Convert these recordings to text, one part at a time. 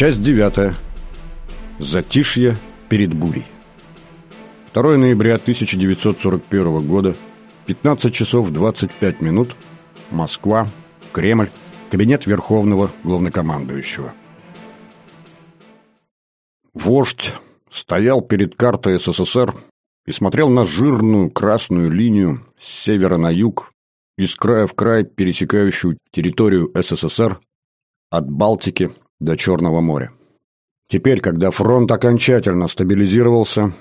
Часть девятая. Затишье перед бурей. 2 ноября 1941 года, 15 часов 25 минут, Москва, Кремль, кабинет Верховного Главнокомандующего. Вождь стоял перед картой СССР и смотрел на жирную красную линию с севера на юг, из края в край пересекающую территорию СССР от Балтики до Черного моря. Теперь, когда фронт окончательно стабилизировался,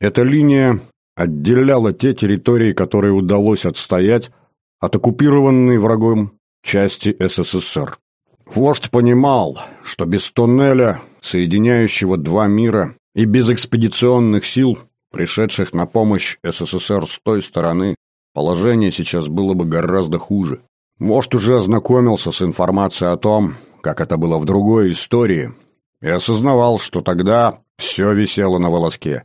эта линия отделяла те территории, которые удалось отстоять от оккупированной врагом части СССР. Вождь понимал, что без туннеля, соединяющего два мира, и без экспедиционных сил, пришедших на помощь СССР с той стороны, положение сейчас было бы гораздо хуже. Вождь уже ознакомился с информацией о том, как это было в другой истории, и осознавал, что тогда все висело на волоске.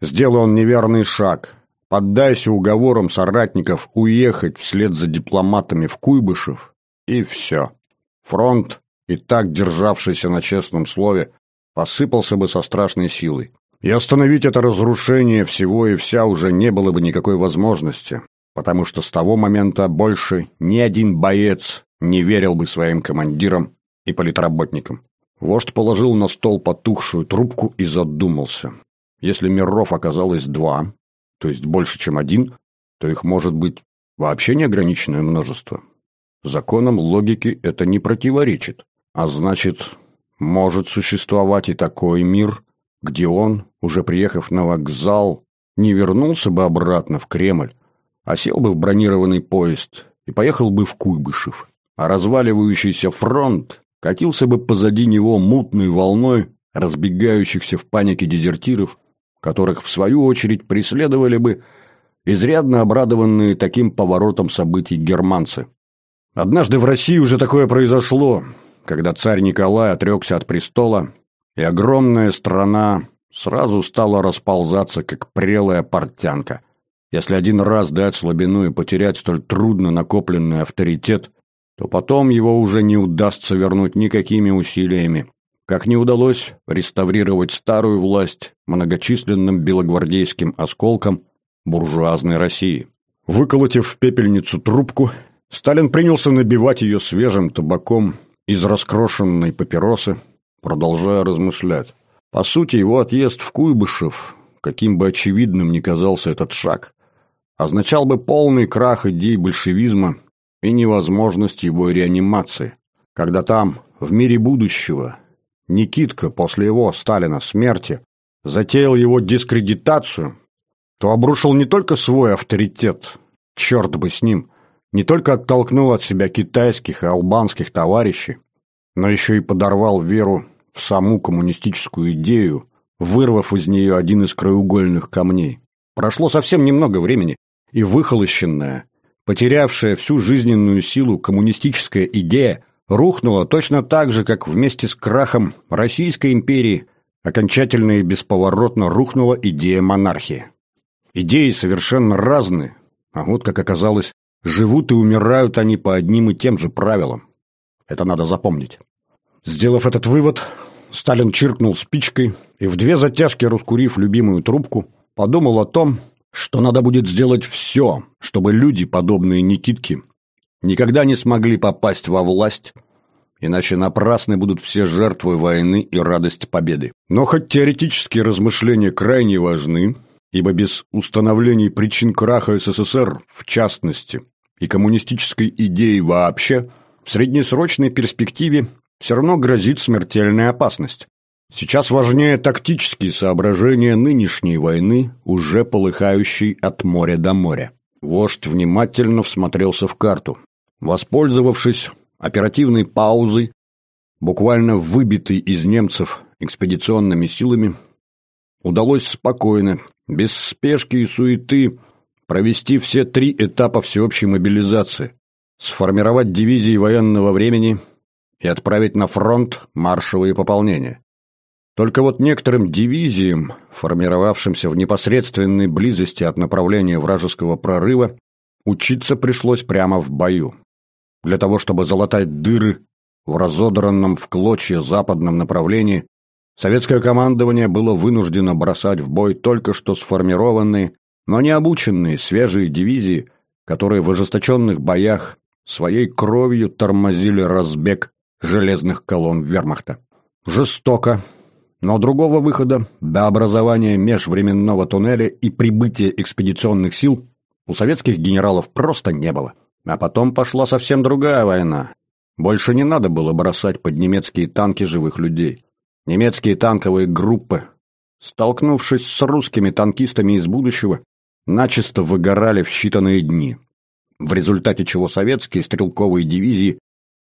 Сделал он неверный шаг, поддайся уговорам соратников уехать вслед за дипломатами в Куйбышев, и все. Фронт, и так державшийся на честном слове, посыпался бы со страшной силой. И остановить это разрушение всего и вся уже не было бы никакой возможности, потому что с того момента больше ни один боец не верил бы своим командирам и политработникам. Вождь положил на стол потухшую трубку и задумался. Если миров оказалось два, то есть больше, чем один, то их может быть вообще неограниченное множество. Законам логики это не противоречит. А значит, может существовать и такой мир, где он, уже приехав на вокзал, не вернулся бы обратно в Кремль, а сел бы в бронированный поезд и поехал бы в Куйбышев. А разваливающийся фронт катился бы позади него мутной волной разбегающихся в панике дезертиров, которых, в свою очередь, преследовали бы изрядно обрадованные таким поворотом событий германцы. Однажды в России уже такое произошло, когда царь Николай отрекся от престола, и огромная страна сразу стала расползаться, как прелая портянка. Если один раз дать слабину и потерять столь трудно накопленный авторитет, то потом его уже не удастся вернуть никакими усилиями, как не удалось реставрировать старую власть многочисленным белогвардейским осколком буржуазной России. Выколотив в пепельницу трубку, Сталин принялся набивать ее свежим табаком из раскрошенной папиросы, продолжая размышлять. По сути, его отъезд в Куйбышев, каким бы очевидным ни казался этот шаг, означал бы полный крах идей большевизма и невозможность его реанимации. Когда там, в мире будущего, Никитка после его, Сталина, смерти, затеял его дискредитацию, то обрушил не только свой авторитет, черт бы с ним, не только оттолкнул от себя китайских и албанских товарищей, но еще и подорвал веру в саму коммунистическую идею, вырвав из нее один из краеугольных камней. Прошло совсем немного времени, и выхолощенная, потерявшая всю жизненную силу коммунистическая идея рухнула точно так же, как вместе с крахом Российской империи окончательно и бесповоротно рухнула идея монархии. Идеи совершенно разные, а вот, как оказалось, живут и умирают они по одним и тем же правилам. Это надо запомнить. Сделав этот вывод, Сталин чиркнул спичкой и в две затяжки раскурив любимую трубку, подумал о том, что надо будет сделать все, чтобы люди, подобные Никитке, никогда не смогли попасть во власть, иначе напрасны будут все жертвы войны и радость победы. Но хоть теоретические размышления крайне важны, ибо без установлений причин краха СССР в частности и коммунистической идеи вообще, в среднесрочной перспективе все равно грозит смертельная опасность. Сейчас важнее тактические соображения нынешней войны, уже полыхающей от моря до моря. Вождь внимательно всмотрелся в карту. Воспользовавшись оперативной паузой, буквально выбитой из немцев экспедиционными силами, удалось спокойно, без спешки и суеты, провести все три этапа всеобщей мобилизации, сформировать дивизии военного времени и отправить на фронт маршевые пополнения. Только вот некоторым дивизиям, формировавшимся в непосредственной близости от направления вражеского прорыва, учиться пришлось прямо в бою. Для того, чтобы залатать дыры в разодранном в клочья западном направлении, советское командование было вынуждено бросать в бой только что сформированные, но не обученные свежие дивизии, которые в ожесточенных боях своей кровью тормозили разбег железных колонн вермахта. Жестоко, но другого выхода до образования межвременного туннеля и прибытия экспедиционных сил у советских генералов просто не было. А потом пошла совсем другая война. Больше не надо было бросать под немецкие танки живых людей. Немецкие танковые группы, столкнувшись с русскими танкистами из будущего, начисто выгорали в считанные дни. В результате чего советские стрелковые дивизии,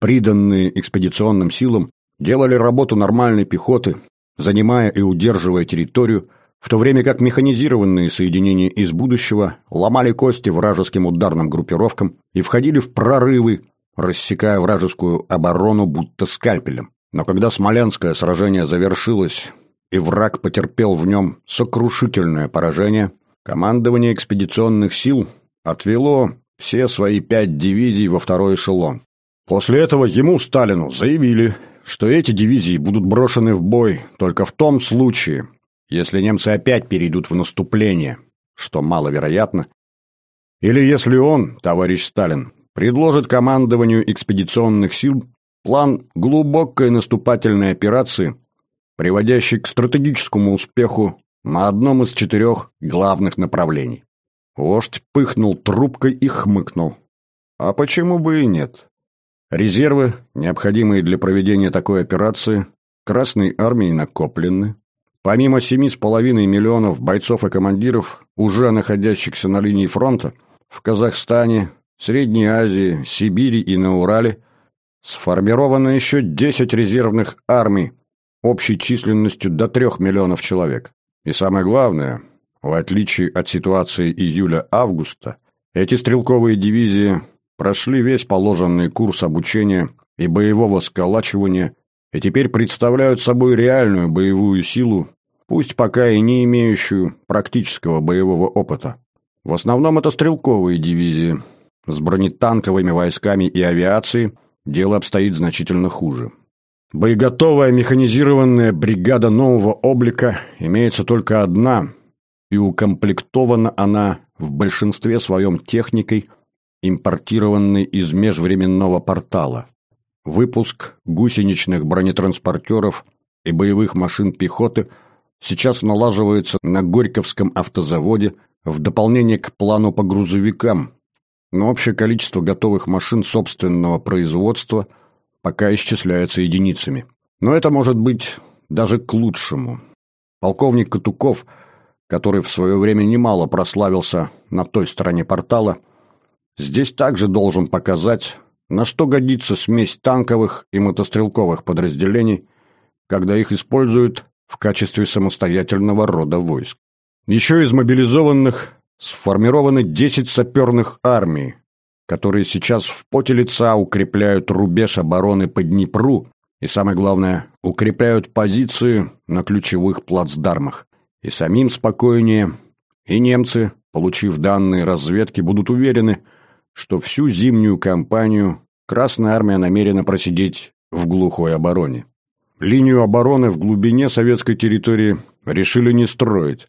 приданные экспедиционным силам, делали работу нормальной пехоты, занимая и удерживая территорию, в то время как механизированные соединения из будущего ломали кости вражеским ударным группировкам и входили в прорывы, рассекая вражескую оборону будто скальпелем. Но когда Смоленское сражение завершилось, и враг потерпел в нем сокрушительное поражение, командование экспедиционных сил отвело все свои пять дивизий во второй эшелон. После этого ему, Сталину, заявили, что эти дивизии будут брошены в бой только в том случае, если немцы опять перейдут в наступление, что маловероятно, или если он, товарищ Сталин, предложит командованию экспедиционных сил план глубокой наступательной операции, приводящий к стратегическому успеху на одном из четырех главных направлений. Вождь пыхнул трубкой и хмыкнул. А почему бы и нет? Резервы, необходимые для проведения такой операции, Красной армии накоплены. Помимо семи с половиной миллионов бойцов и командиров, уже находящихся на линии фронта, в Казахстане, Средней Азии, Сибири и на Урале, сформировано еще 10 резервных армий общей численностью до 3 миллионов человек. И самое главное, в отличие от ситуации июля-августа, эти стрелковые дивизии прошли весь положенный курс обучения и боевого сколачивания и теперь представляют собой реальную боевую силу, пусть пока и не имеющую практического боевого опыта. В основном это стрелковые дивизии. С бронетанковыми войсками и авиацией дело обстоит значительно хуже. Боеготовая механизированная бригада нового облика имеется только одна, и укомплектована она в большинстве своем техникой – импортированный из межвременного портала. Выпуск гусеничных бронетранспортеров и боевых машин пехоты сейчас налаживается на Горьковском автозаводе в дополнение к плану по грузовикам, но общее количество готовых машин собственного производства пока исчисляется единицами. Но это может быть даже к лучшему. Полковник Катуков, который в свое время немало прославился на той стороне портала, Здесь также должен показать, на что годится смесь танковых и мотострелковых подразделений, когда их используют в качестве самостоятельного рода войск. Еще из мобилизованных сформированы 10 саперных армий, которые сейчас в поте лица укрепляют рубеж обороны по Днепру и, самое главное, укрепляют позиции на ключевых плацдармах. И самим спокойнее, и немцы, получив данные разведки, будут уверены – что всю зимнюю кампанию Красная Армия намерена просидеть в глухой обороне. Линию обороны в глубине советской территории решили не строить,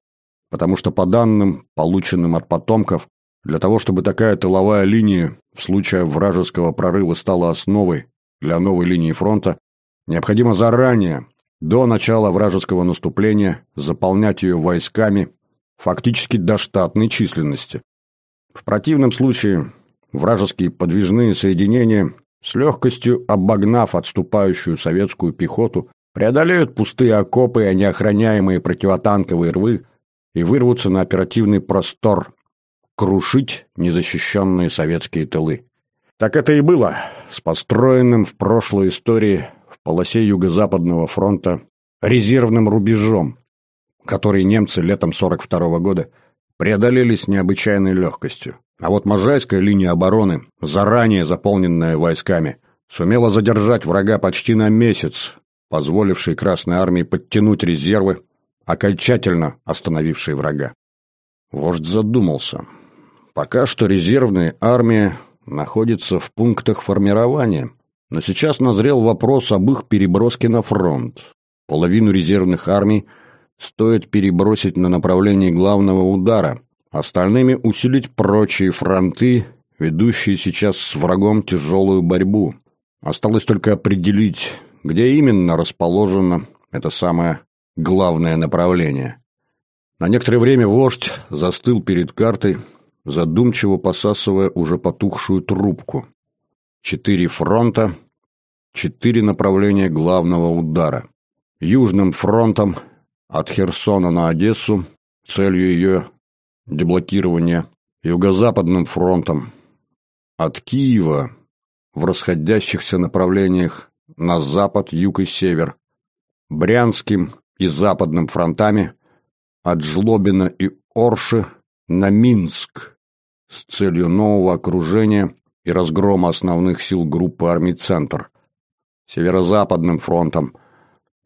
потому что по данным, полученным от потомков, для того, чтобы такая тыловая линия в случае вражеского прорыва стала основой для новой линии фронта, необходимо заранее, до начала вражеского наступления, заполнять ее войсками фактически до штатной численности. В противном случае вражеские подвижные соединения, с легкостью обогнав отступающую советскую пехоту, преодолеют пустые окопы и неохраняемые противотанковые рвы и вырвутся на оперативный простор, крушить незащищенные советские тылы. Так это и было с построенным в прошлой истории в полосе Юго-Западного фронта резервным рубежом, который немцы летом 42 -го года преодолели с необычайной легкостью. А вот Можайская линия обороны, заранее заполненная войсками, сумела задержать врага почти на месяц, позволивший Красной Армии подтянуть резервы, окончательно остановивший врага. Вождь задумался. Пока что резервная армия находится в пунктах формирования, Но сейчас назрел вопрос об их переброске на фронт. Половину резервных армий стоит перебросить на направление главного удара, остальными усилить прочие фронты, ведущие сейчас с врагом тяжелую борьбу. Осталось только определить, где именно расположено это самое главное направление. На некоторое время вождь застыл перед картой, задумчиво посасывая уже потухшую трубку. Четыре фронта, четыре направления главного удара. Южным фронтом от Херсона на Одессу, целью ее деблокирования, Юго-Западным фронтом от Киева в расходящихся направлениях на запад, юг и север, Брянским и Западным фронтами от Жлобина и Орши на Минск с целью нового окружения и разгрома основных сил группы армий «Центр», Северо-Западным фронтом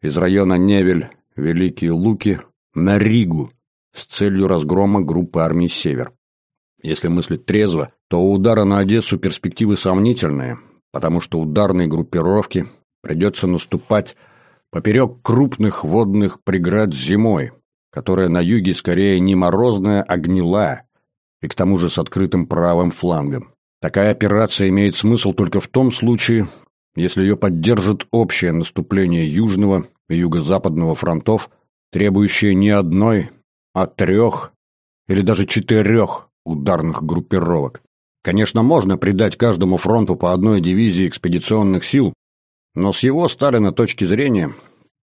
из района Невель, Великие Луки на Ригу с целью разгрома группы армий «Север». Если мыслить трезво, то у удара на Одессу перспективы сомнительные, потому что ударной группировке придется наступать поперек крупных водных преград зимой, которая на юге скорее не морозная, а гнилая, и к тому же с открытым правым флангом. Такая операция имеет смысл только в том случае, если ее поддержит общее наступление южного и юго-западного фронтов, требующее не одной, а трех или даже четырех ударных группировок. Конечно, можно придать каждому фронту по одной дивизии экспедиционных сил, но с его Сталина точки зрения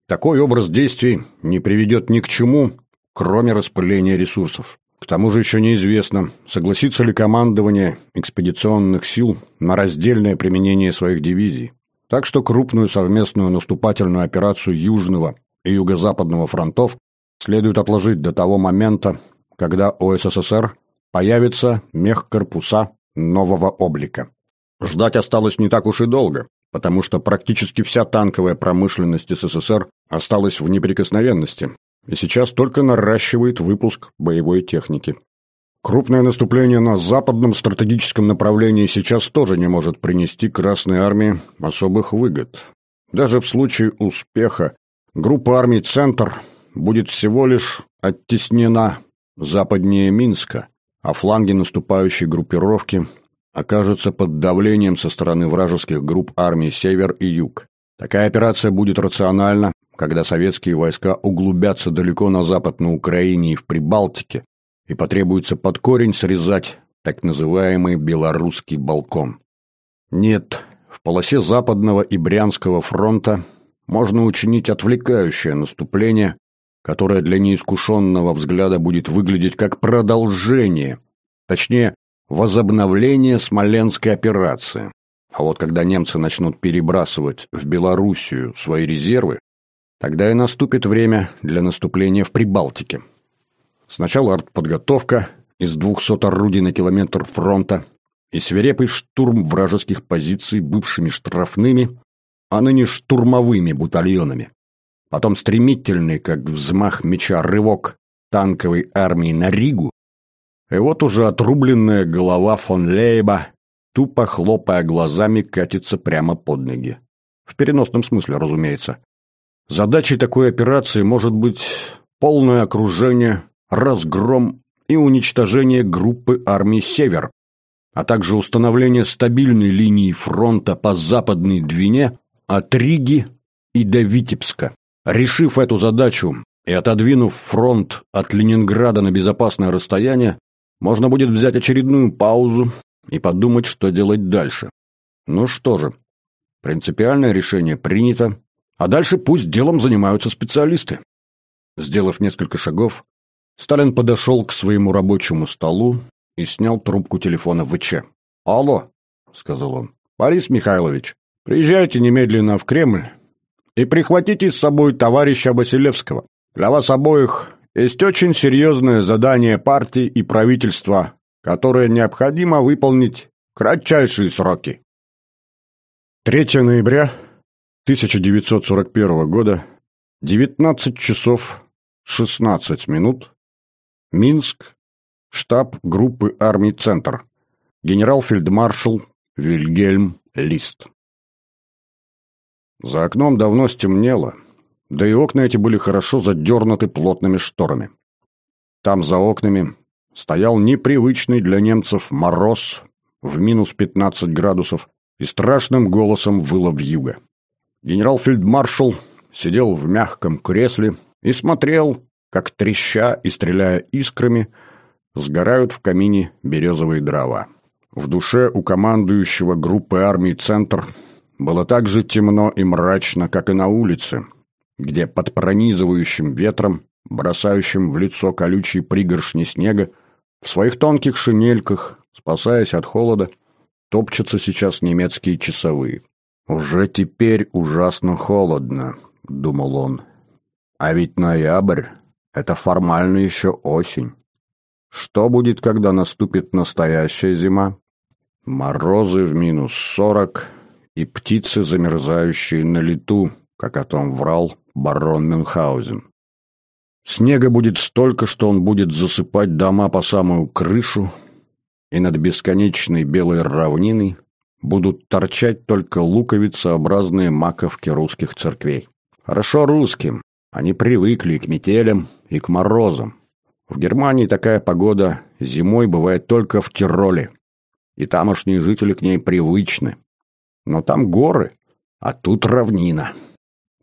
такой образ действий не приведет ни к чему, кроме распыления ресурсов. К тому же еще неизвестно, согласится ли командование экспедиционных сил на раздельное применение своих дивизий. Так что крупную совместную наступательную операцию Южного и Юго-Западного фронтов следует отложить до того момента, когда у СССР появится мехкорпуса нового облика. Ждать осталось не так уж и долго, потому что практически вся танковая промышленность СССР осталась в неприкосновенности и сейчас только наращивает выпуск боевой техники. Крупное наступление на западном стратегическом направлении сейчас тоже не может принести Красной Армии особых выгод. Даже в случае успеха группа армий «Центр» будет всего лишь оттеснена западнее Минска, а фланги наступающей группировки окажутся под давлением со стороны вражеских групп армий «Север» и «Юг». Такая операция будет рациональна, когда советские войска углубятся далеко на запад на Украине и в Прибалтике, и потребуется под корень срезать так называемый белорусский балкон. Нет, в полосе Западного и Брянского фронта можно учинить отвлекающее наступление, которое для неискушенного взгляда будет выглядеть как продолжение, точнее, возобновление Смоленской операции. А вот когда немцы начнут перебрасывать в Белоруссию свои резервы, тогда и наступит время для наступления в Прибалтике. Сначала артподготовка из 200 орудий на километр фронта и свирепый штурм вражеских позиций бывшими штрафными, а ныне штурмовыми батальонами. Потом стремительный, как взмах меча, рывок танковой армии на Ригу, и вот уже отрубленная голова фон Лейба, тупо хлопая глазами, катится прямо под ноги. В переносном смысле, разумеется. Задачей такой операции может быть полное окружение разгром и уничтожение группы армий «Север», а также установление стабильной линии фронта по Западной Двине от Риги и до Витебска. Решив эту задачу и отодвинув фронт от Ленинграда на безопасное расстояние, можно будет взять очередную паузу и подумать, что делать дальше. Ну что же, принципиальное решение принято, а дальше пусть делом занимаются специалисты. Сделав несколько шагов, Сталин подошел к своему рабочему столу и снял трубку телефона ВЧ. «Алло», — сказал он, — «Борис Михайлович, приезжайте немедленно в Кремль и прихватите с собой товарища Василевского. Для вас обоих есть очень серьезное задание партии и правительства, которое необходимо выполнить в кратчайшие сроки». 3 ноября 1941 года, 19 часов 16 минут, Минск. Штаб группы армий «Центр». Генерал-фельдмаршал Вильгельм Лист. За окном давно стемнело, да и окна эти были хорошо задернуты плотными шторами. Там за окнами стоял непривычный для немцев мороз в минус 15 градусов и страшным голосом выло вьюга. Генерал-фельдмаршал сидел в мягком кресле и смотрел, как треща и стреляя искрами, сгорают в камине березовые дрова. В душе у командующего группы армий «Центр» было так же темно и мрачно, как и на улице, где под пронизывающим ветром, бросающим в лицо колючие пригоршни снега, в своих тонких шинельках, спасаясь от холода, топчутся сейчас немецкие часовые. «Уже теперь ужасно холодно», — думал он. «А ведь ноябрь — это формально еще осень. Что будет, когда наступит настоящая зима? Морозы в минус сорок и птицы, замерзающие на лету, как о том врал барон Мюнхгаузен. Снега будет столько, что он будет засыпать дома по самую крышу, и над бесконечной белой равниной будут торчать только луковицеобразные маковки русских церквей. Хорошо русским, они привыкли к метелям и к морозам. В Германии такая погода зимой бывает только в Тироле, и тамошние жители к ней привычны. Но там горы, а тут равнина.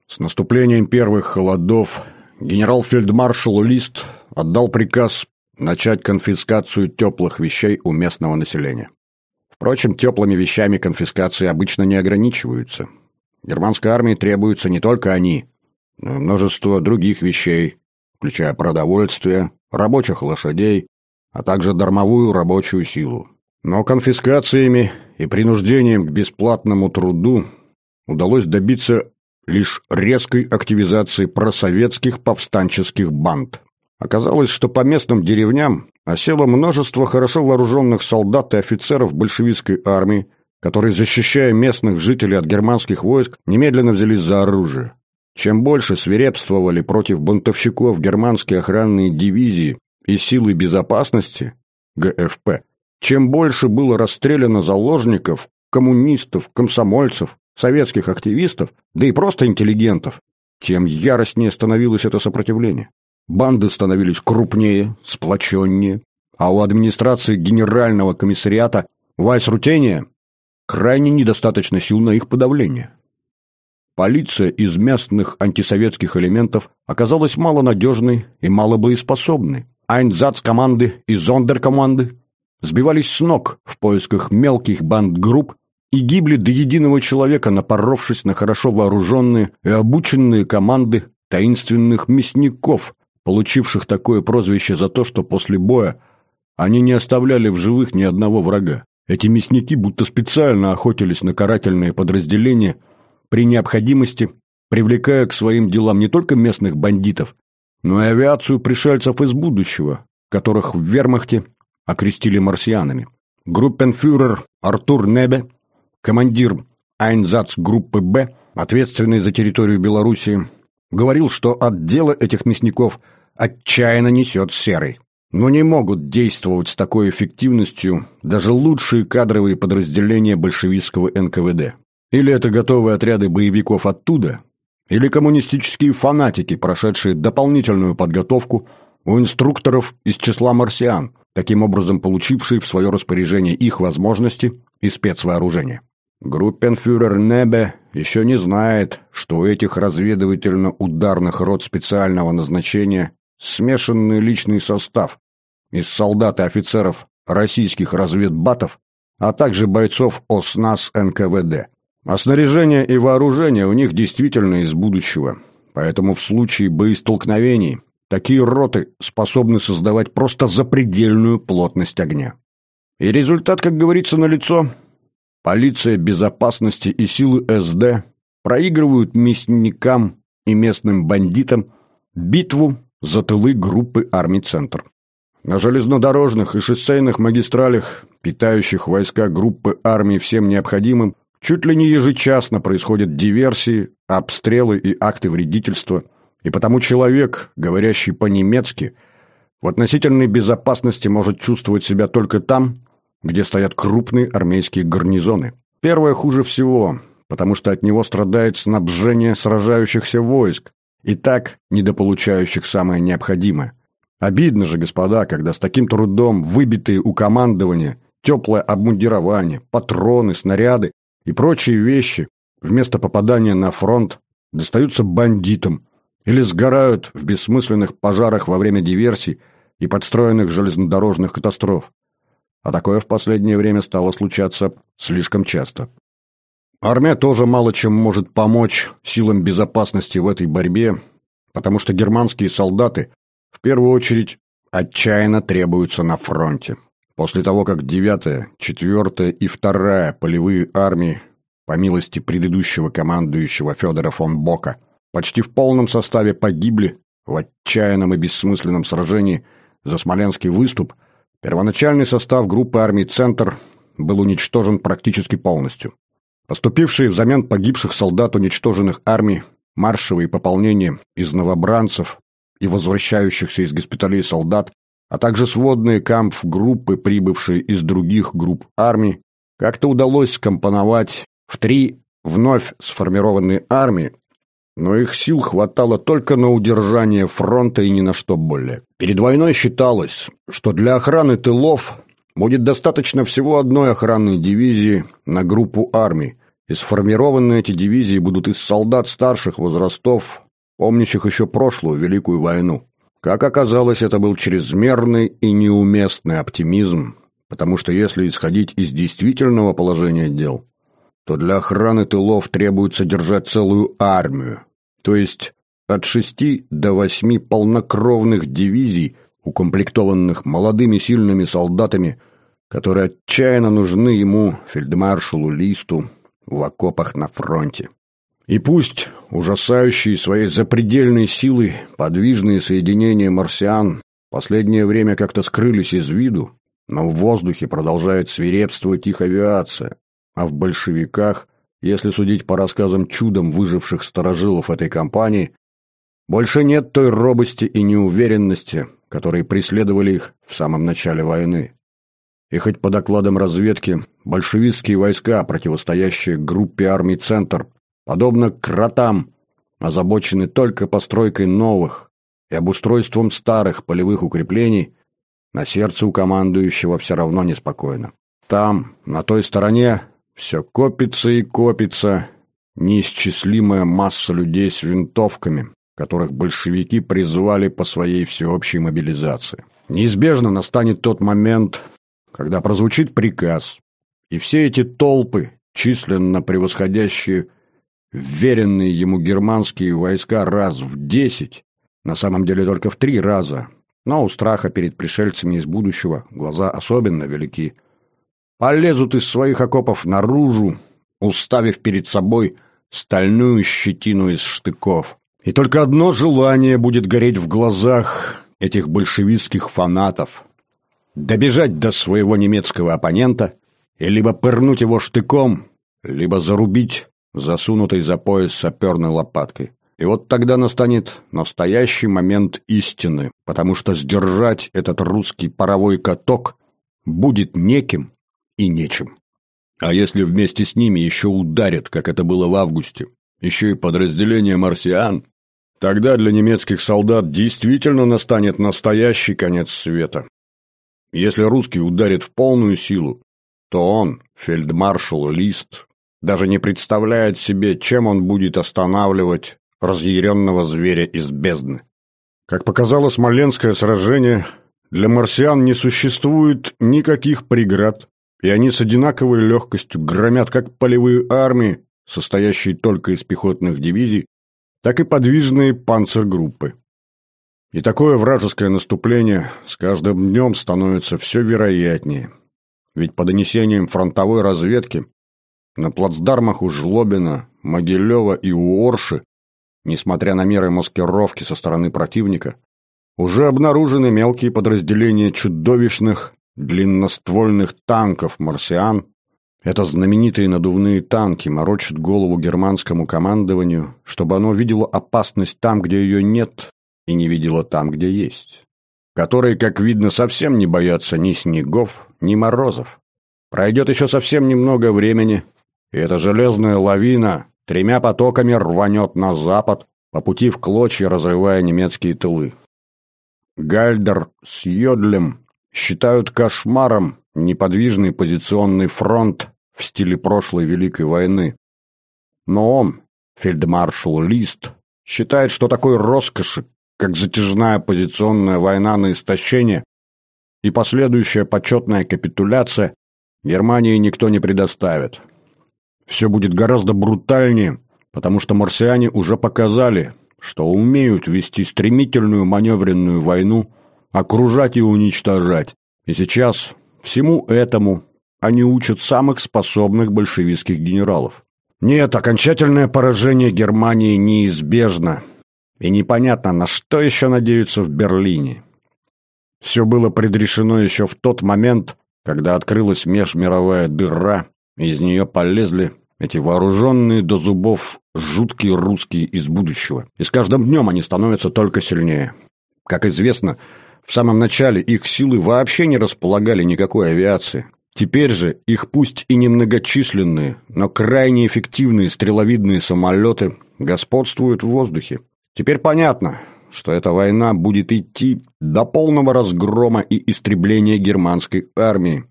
С наступлением первых холодов генерал-фельдмаршал Лист отдал приказ начать конфискацию теплых вещей у местного населения. Впрочем, теплыми вещами конфискации обычно не ограничиваются. Германской армии требуются не только они, но и множество других вещей, включая продовольствие, рабочих лошадей, а также дармовую рабочую силу. Но конфискациями и принуждением к бесплатному труду удалось добиться лишь резкой активизации просоветских повстанческих банд. Оказалось, что по местным деревням осело множество хорошо вооруженных солдат и офицеров большевистской армии, которые, защищая местных жителей от германских войск, немедленно взялись за оружие. Чем больше свирепствовали против бунтовщиков германские охранные дивизии и силы безопасности, ГФП, чем больше было расстреляно заложников, коммунистов, комсомольцев, советских активистов, да и просто интеллигентов, тем яростнее становилось это сопротивление. Банды становились крупнее, сплоченнее, а у администрации генерального комиссариата Вайс-Рутения крайне недостаточно сил на их подавление. Полиция из местных антисоветских элементов оказалась малонадежной и малобоеспособной. Айнзац-команды и зондеркоманды сбивались с ног в поисках мелких банд-групп и гибли до единого человека, напоровшись на хорошо вооруженные и обученные команды таинственных мясников, получивших такое прозвище за то, что после боя они не оставляли в живых ни одного врага. Эти мясники будто специально охотились на карательные подразделения – при необходимости привлекая к своим делам не только местных бандитов, но и авиацию пришельцев из будущего, которых в вермахте окрестили марсианами. Группенфюрер Артур Небе, командир Айнзац группы «Б», ответственный за территорию Белоруссии, говорил, что от дела этих мясников отчаянно несет серый. Но не могут действовать с такой эффективностью даже лучшие кадровые подразделения большевистского НКВД. Или это готовые отряды боевиков оттуда, или коммунистические фанатики, прошедшие дополнительную подготовку у инструкторов из числа марсиан, таким образом получившие в свое распоряжение их возможности и спецвооружение. Группенфюрер Небе еще не знает, что у этих разведывательно-ударных рот специального назначения смешанный личный состав из солдат и офицеров российских разведбатов, а также бойцов ОСНАС НКВД. А снаряжение и вооружение у них действительно из будущего. Поэтому в случае боестолкновений такие роты способны создавать просто запредельную плотность огня. И результат, как говорится, налицо. Полиция безопасности и силы СД проигрывают мясникам и местным бандитам битву за тылы группы армий «Центр». На железнодорожных и шоссейных магистралях, питающих войска группы армий всем необходимым, Чуть ли не ежечасно происходят диверсии, обстрелы и акты вредительства, и потому человек, говорящий по-немецки, в относительной безопасности может чувствовать себя только там, где стоят крупные армейские гарнизоны. Первое хуже всего, потому что от него страдает снабжение сражающихся войск, и так недополучающих самое необходимое. Обидно же, господа, когда с таким трудом выбитые у командования теплое обмундирование, патроны, снаряды и прочие вещи вместо попадания на фронт достаются бандитам или сгорают в бессмысленных пожарах во время диверсий и подстроенных железнодорожных катастроф. А такое в последнее время стало случаться слишком часто. Армия тоже мало чем может помочь силам безопасности в этой борьбе, потому что германские солдаты в первую очередь отчаянно требуются на фронте. После того, как 9-я, 4-я и 2-я полевые армии, по милости предыдущего командующего Федора фон Бока, почти в полном составе погибли в отчаянном и бессмысленном сражении за Смоленский выступ, первоначальный состав группы армий «Центр» был уничтожен практически полностью. Поступившие взамен погибших солдат уничтоженных армий маршевые пополнения из новобранцев и возвращающихся из госпиталей солдат, а также сводные кампф-группы, прибывшие из других групп армий, как-то удалось скомпоновать в три вновь сформированные армии, но их сил хватало только на удержание фронта и ни на что более. Перед войной считалось, что для охраны тылов будет достаточно всего одной охранной дивизии на группу армий, и сформированы эти дивизии будут из солдат старших возрастов, помнящих еще прошлую Великую войну. Как оказалось, это был чрезмерный и неуместный оптимизм, потому что если исходить из действительного положения дел, то для охраны тылов требуется держать целую армию, то есть от шести до восьми полнокровных дивизий, укомплектованных молодыми сильными солдатами, которые отчаянно нужны ему, фельдмаршалу Листу, в окопах на фронте. И пусть ужасающие своей запредельной силой подвижные соединения марсиан последнее время как-то скрылись из виду, но в воздухе продолжает свирепствовать их авиация, а в большевиках, если судить по рассказам чудом выживших сторожилов этой кампании, больше нет той робости и неуверенности, которые преследовали их в самом начале войны. И хоть по докладам разведки большевистские войска, противостоящие группе армий «Центр», подобно кротам, озабочены только постройкой новых и обустройством старых полевых укреплений, на сердце у командующего все равно неспокойно. Там, на той стороне, все копится и копится неисчислимая масса людей с винтовками, которых большевики призвали по своей всеобщей мобилизации. Неизбежно настанет тот момент, когда прозвучит приказ, и все эти толпы, численно превосходящие веренные ему германские войска раз в десять, на самом деле только в три раза, но у страха перед пришельцами из будущего глаза особенно велики, полезут из своих окопов наружу, уставив перед собой стальную щетину из штыков. И только одно желание будет гореть в глазах этих большевистских фанатов добежать до своего немецкого оппонента и либо пырнуть его штыком, либо зарубить засунутой за пояс саперной лопаткой. И вот тогда настанет настоящий момент истины, потому что сдержать этот русский паровой каток будет неким и нечем. А если вместе с ними еще ударят, как это было в августе, еще и подразделение марсиан, тогда для немецких солдат действительно настанет настоящий конец света. Если русский ударит в полную силу, то он, фельдмаршал Лист, даже не представляет себе, чем он будет останавливать разъяренного зверя из бездны. Как показало Смоленское сражение, для марсиан не существует никаких преград, и они с одинаковой легкостью громят как полевые армии, состоящие только из пехотных дивизий, так и подвижные панцергруппы. И такое вражеское наступление с каждым днем становится все вероятнее. Ведь по донесениям фронтовой разведки на плацдармах у Жлобина, Могилева и у Орши, несмотря на меры маскировки со стороны противника, уже обнаружены мелкие подразделения чудовищных длинноствольных танков «Марсиан». Это знаменитые надувные танки морочат голову германскому командованию, чтобы оно видело опасность там, где ее нет, и не видела там, где есть. Которые, как видно, совсем не боятся ни снегов, ни морозов. Пройдет еще совсем немного времени, и эта железная лавина тремя потоками рванет на запад, по пути в клочья разрывая немецкие тылы. Гальдер с Йодлем считают кошмаром неподвижный позиционный фронт в стиле прошлой Великой войны. Но он, фельдмаршал Лист, считает, что такой роскоши, как затяжная позиционная война на истощение и последующая почетная капитуляция, Германии никто не предоставит. Все будет гораздо брутальнее, потому что марсиане уже показали, что умеют вести стремительную маневренную войну, окружать и уничтожать. И сейчас всему этому они учат самых способных большевистских генералов. Нет, окончательное поражение Германии неизбежно. И непонятно, на что еще надеются в Берлине. Все было предрешено еще в тот момент, когда открылась межмировая дыра, и из нее полезли эти вооруженные до зубов жуткие русские из будущего. И с каждым днем они становятся только сильнее. Как известно, в самом начале их силы вообще не располагали никакой авиации. Теперь же их пусть и немногочисленные, но крайне эффективные стреловидные самолеты господствуют в воздухе. Теперь понятно, что эта война будет идти до полного разгрома и истребления германской армии,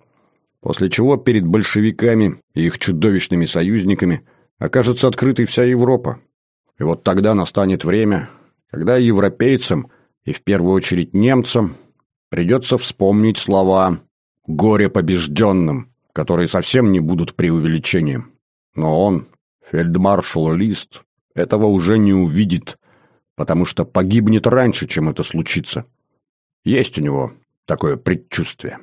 после чего перед большевиками и их чудовищными союзниками окажется открытой вся Европа. И вот тогда настанет время, когда европейцам, и в первую очередь немцам, придется вспомнить слова «горе побежденным», которые совсем не будут преувеличением. Но он, фельдмаршал Лист, этого уже не увидит, потому что погибнет раньше, чем это случится. Есть у него такое предчувствие.